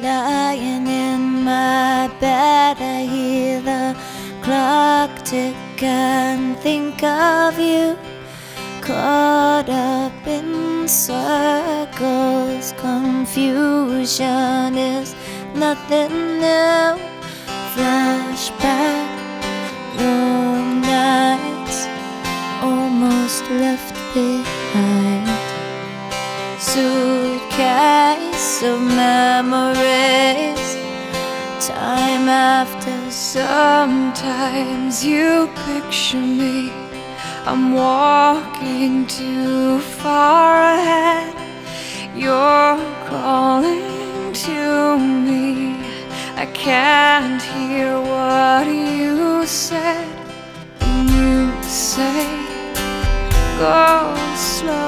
Lying in my bed, I hear the clock tick and think of you. Caught up in circles, confusion is nothing new. Flashback, long nights, almost left behind. Of memories, time after. Sometimes you picture me. I'm walking too far ahead. You're calling to me. I can't hear what you said. And you say, Go slow,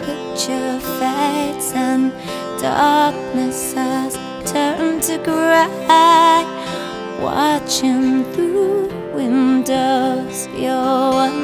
picture fades and darkness has turned to gray, watching through windows, you're